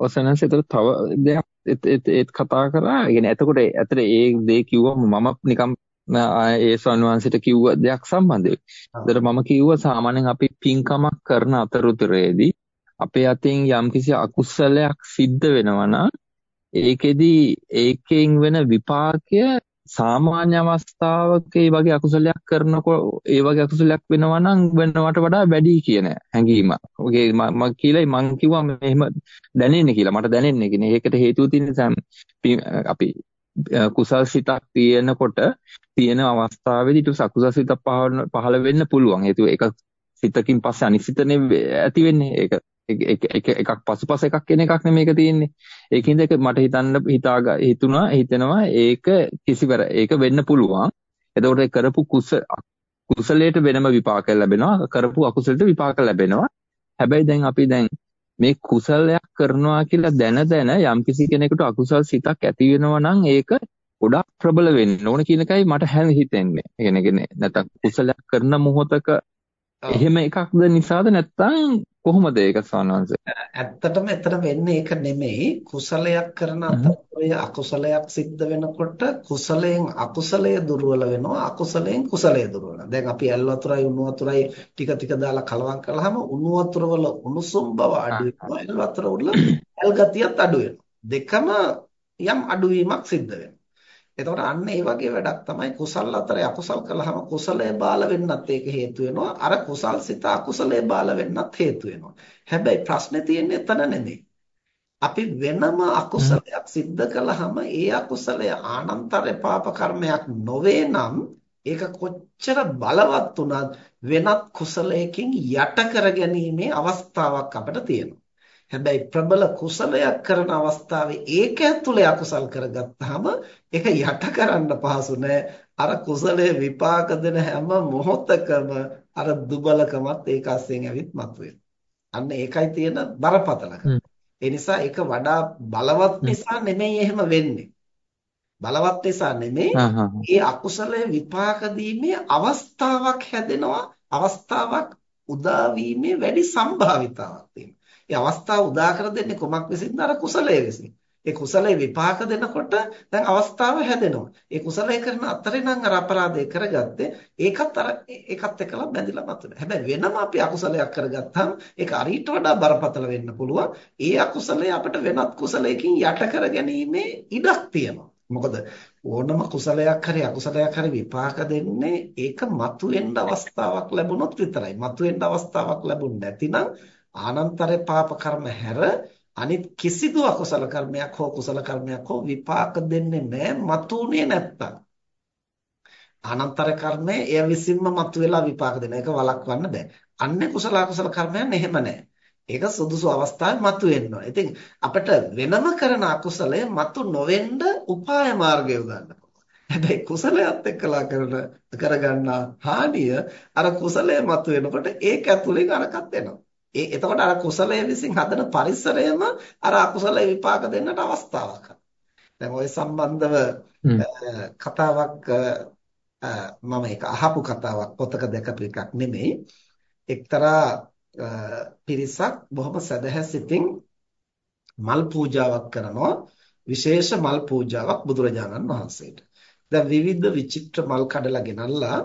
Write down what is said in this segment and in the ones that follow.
ඔසනස් ඒතර තව දෙයක් ඒත් කතා කරා. කියන්නේ එතකොට ඇතර ඒ දේ කිව්වම මම නිකම් ඒ සන්වංශයට කිව්ව දෙයක් සම්බන්ධයි. ඒතර මම කිව්වා සාමාන්‍යයෙන් අපි පින්කමක් කරන අතරතුරේදී අපේ අතින් යම්කිසි අකුසලයක් සිද්ධ වෙනවා නම් ඒකෙදි ඒකෙන් වෙන විපාකය සාමාන්‍ය අවස්ථාවක ඒ වගේ අකුසලයක් කරනකොට ඒ වගේ අකුසලයක් වෙනවා නම් වෙනවට වඩා වැඩි කියන හැඟීම. ඔගේ මම කියලායි මං කිව්වා මෙහෙම දැනෙන්නේ කියලා. මට දැනෙන්නේ කියන්නේ. ඒකට හේතුව තියෙන්නේ අපි කුසල් සිතක් තියෙනකොට තියෙන අවස්ථාවේදී ඊට සකුසල් සිතක් පහළ වෙන්න පුළුවන්. හේතුව ඒක සිතකින් පස්සේ අනිත් සිතනේ ඇති වෙන්නේ. ඒක එක එකක් පසුපස එකක් කියන එකක් නෙමෙයි මේක තියෙන්නේ. ඒකින්ද ඒක මට හිතන්න හිතා හිතුණා හිතෙනවා ඒක කිසිවර ඒක වෙන්න පුළුවන්. එතකොට කරපු කුස කුසලයට වෙනම විපාක ලැබෙනවා. කරපු අකුසලයට විපාක ලැබෙනවා. හැබැයි දැන් අපි දැන් මේ කුසලයක් කරනවා කියලා දැන දැන යම්කිසි කෙනෙකුට අකුසල් සිතක් ඇති වෙනවා නම් ඒක ගොඩාක් ප්‍රබල වෙන්න ඕන කියන එකයි මට හැම හිතෙන්නේ. ඒ කියන්නේ නැත්නම් කුසලයක් කරන මොහොතක එහෙම එකක්ද නිසාද නැත්නම් කොහොමද ඒක සානංශ? ඇත්තටම එතන වෙන්නේ ඒක නෙමෙයි කුසලයක් කරන අතරේ අකුසලයක් සිද්ධ වෙනකොට කුසලයෙන් අකුසලය දුර්වල වෙනවා අකුසලයෙන් කුසලය දුර්වල. දැන් අපි ඇල් වතුරයි උණු වතුරයි ටික ටික දාලා කලවම් කළාම උණු වතුර වල උණුසුම් බව අඩු වෙනවා ඇල් වතුර වල ඇල් ගතියත් අඩු වෙනවා. දෙකම යම් අඩුවීමක් සිද්ධ වෙනවා. එතකොට අන්න ඒ වගේ වැඩක් තමයි කුසල් අතරේ අකුසල් කළාම කුසලයේ බාල වෙන්නත් ඒක හේතු වෙනවා. අර කුසල් සිත අකුසලයේ බාල වෙන්නත් හේතු වෙනවා. හැබැයි ප්‍රශ්නේ තියෙන්නේ එතන නෙමෙයි. අපි වෙනම අකුසලයක් සිද්ධ කළාම ඒ අකුසලය ආනන්තර පාප කර්මයක් නොවේ නම් ඒක කොච්චර බලවත් වුණත් වෙනත් කුසලයකින් යට කර ගැනීමේ අවස්ථාවක් අපිට තියෙනවා. හැබැයි ප්‍රබල කුසලයක් කරන අවස්ථාවේ ඒක ඇතුලේ අකුසල් කරගත්තාම ඒක යට කරන්න පහසු නෑ. අර කුසලයේ විපාක දෙන හැම මොහොතකම අර දුබලකමත් ඒක අස්සෙන් ඇවිත් මතුවෙනවා අන්න ඒකයි තියෙන බරපතලකම ඒ නිසා ඒක වඩා බලවත් නිසා නෙමෙයි එහෙම වෙන්නේ. බලවත් නිසා නෙමෙයි ඒ අකුසලයේ විපාක දීමේ අවස්ථාවක් හැදෙනවා. අවස්ථාවක් උදා වීමේ වැඩි සම්භාවිතාවක් තියෙනවා ඒ අවස්ථාව උදා කර දෙන්නේ කොමක් විසින්ද? අර කුසලයේ විසින්. ඒ කුසලයේ විපාක දෙනකොට දැන් අවස්ථාව හැදෙනවා. ඒ කුසලයේ කරන අතරේ නම් අර අපරාධය කරගත්තේ ඒකත් අර ඒකත් එක්කලා බැඳිලා මතුනේ. හැබැයි වෙනම අපි අකුසලයක් කරගත්තාම ඒක අරීට වඩා බරපතල වෙන්න පුළුවන්. ඒ අකුසලය අපිට වෙනත් කුසලයකින් යට කර ගැනීමේ ඉඩක් තියෙනවා. මොකද ඕනම කුසලයක් හරි අකුසලයක් හරි විපාක දෙන්නේ ඒක මතුවෙන්න අවස්ථාවක් ලැබුණොත් විතරයි. මතුවෙන්න අවස්ථාවක් ලැබුණ නැතිනම් ආනන්තර පාප කර්ම හැර අනිත් කිසිදු අකුසල කර්මයක් හෝ කුසල කර්මයක් හෝ විපාක දෙන්නේ නැහැ මතුනේ නැත්තම් ආනන්තර කර්මය එය විසින්ම මතුවලා විපාක දෙන එක වළක්වන්න බෑ අන්නේ කුසල අකුසල කර්මයන් එහෙම නැහැ ඒක සුදුසු අවස්ථාවේ මතුවෙන්න ඕන. ඉතින් අපිට වෙනම කරන අකුසලය මතු නොවෙන්න උපාය මාර්ගය උගන්වන්න හැබැයි කුසලයක් එක්කලා කරන කරගන්න හානිය අර කුසලය මතුවෙනකොට ඒක ඇතුලෙන් අරකට එනවා. ඒ එතකොට අර කුසලයේ විසින් හදන පරිසරයම අර අකුසලයේ විපාක දෙන්නට අවස්ථාවක්. දැන් ওই සම්බන්ධව කතාවක් මම ඒක අහපු කතාවක් පොතක දැකපු එකක් නෙමෙයි. එක්තරා පිරිසක් බොහොම සදහැසිතින් මල් පූජාවක් කරනවා විශේෂ මල් පූජාවක් බුදුරජාණන් වහන්සේට. දැන් විවිධ විචිත්‍ර මල් කඩලා ගෙනල්ලා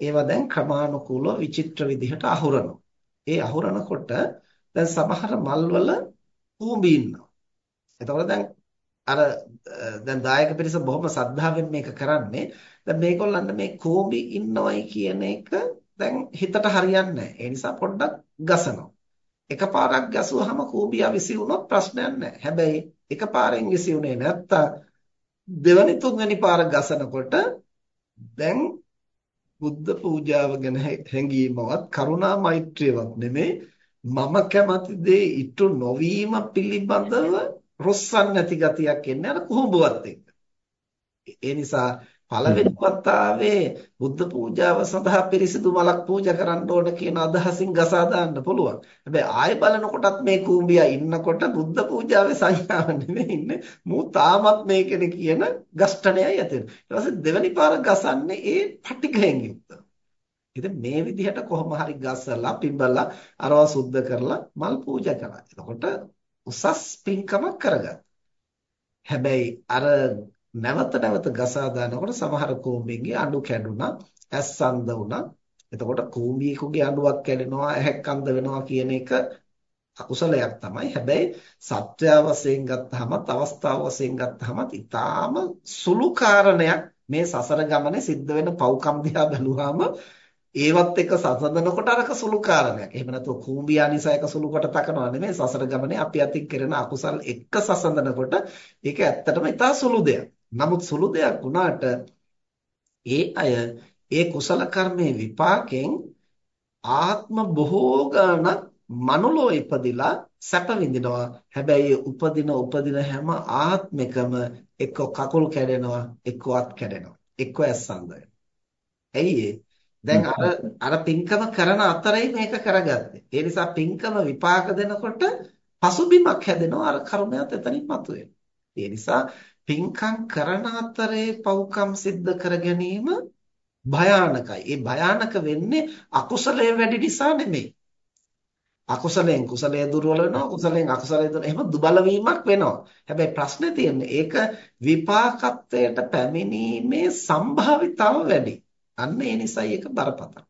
ඒවා දැන් ක්‍රමානුකූලව විචිත්‍ර විදිහට අහුරනවා. ඒ අහුරනකොට දැන් සමහර මල්වල කූඹි ඉන්නවා. එතකොට දැන් අර දැන් දායක පිරිස බොහොම සද්ධාවෙන් මේක කරන්නේ. දැන් මේගොල්ලන්ට මේ කූඹි ඉන්නවයි කියන එක දැන් හිතට හරියන්නේ නැහැ. ඒ නිසා පොඩ්ඩක් ගසනවා. එකපාරක් ගැසුවාම කූඹියා විසි වුණොත් ප්‍රශ්නයක් නැහැ. හැබැයි එකපාරෙන් විසි වුණේ නැත්තම් දෙවනි තුන්වෙනි පාර ගසනකොට දැන් බුද්ධ පූජාව ගැන හැඟීමවත් කරුණා මෛත්‍රියවත් නෙමෙයි මම කැමති දේ ඉටු නොවීම පිළිබඳව රොස්සන් නැති ගතියක් එන්නේ අර කුහුඹුවත් එක්ක. ඒ නිසා පළවෙනි වතාවේ බුද්ධ පූජාව සඳහා පිරිසිදු මලක් පූජා කරන්න ඕන කියන අදහසින් ගසා දාන්න පුළුවන්. හැබැයි ආයෙ බලනකොටත් මේ කූඹියා ඉන්නකොට බුද්ධ පූජාවේ සංඥාව නෙමෙයි ඉන්නේ. මූ තාමත් මේකනේ කියන ගස්ඨණයයි ඇති වෙනවා. ඊට පස්සේ දෙවෙනි පාර ගසන්නේ ඒ පටිඝයෙන් යුක්තව. ඉතින් මේ විදිහට කොහොම හරි ගසලා පිඹලා අරව සුද්ධ කරලා මල් පූජා කරා. එතකොට උසස් පින්කමක් කරගත්තා. හැබැයි අර නැවත නැවත ගසා දානකොට සමහර කූඹින්ගේ අඬු කැඩුනා, ඇස් අන්ධ වුණා. එතකොට කූඹියෙකුගේ අඬුවක් කැඩෙනවා, ඇහැක් අන්ධ වෙනවා කියන එක අකුසලයක් තමයි. හැබැයි සත්‍ය වශයෙන් ගත්තහමත් අවස්ථාව වශයෙන් ගත්තහමත් ඊටාම සුළු කාරණයක් මේ සසර ගමනේ සිද්ධ වෙන පව්කම් දිහා බැලුවාම ඒවත් එක්ක සසඳනකොට අරක සුළු කාරණයක්. එහෙම නැත්නම් කූඹියා නිසා එක සුළු කොට තකනවා නෙමෙයි සසර ගමනේ අපි අතින් කරන අකුසල් එක්ක සසඳනකොට ඒක ඇත්තටම ඉතා සුළු දෙයක්. නමුත් සුළු දෙයක් වුණාට ඒ අය ඒ කුසල කර්මයේ විපාකෙන් ආත්ම බොහෝ ගණක් මනුලෝ ඉපදිලා සැප විඳිනවා. හැබැයි උපදින උපදින හැම ආත්මිකම එක්ක කකුල් කැඩෙනවා, එක්ක අත් කැඩෙනවා, එක්ක ඇස්සන්ද ඇයි දැන් අර අර පින්කම කරන අතරේ මේක කරගත්තේ. ඒ නිසා පින්කම විපාක දෙනකොට පසුබිමක් හැදෙනවා අර කර්මයක් එතනින් මතුවෙනවා. ඒ නිසා පින්කම් කරන අතරේ පව්කම් සිද්ධ කර ගැනීම භයානකයි. ඒ භයානක වෙන්නේ අකුසලයේ වැඩි නිසා නෙමෙයි. අකුසලයෙන් කුසලයේ දුර්වල වෙනවා කුසලයෙන් අකුසලයේ දුර්වල එහෙම දුබල වීමක් වෙනවා. හැබැයි ප්‍රශ්නේ තියෙන්නේ ඒක විපාකත්වයට පැමිණීමේ සම්භාවිතාව වැඩි. අන්න ඒ නිසයි ඒක බරපතල.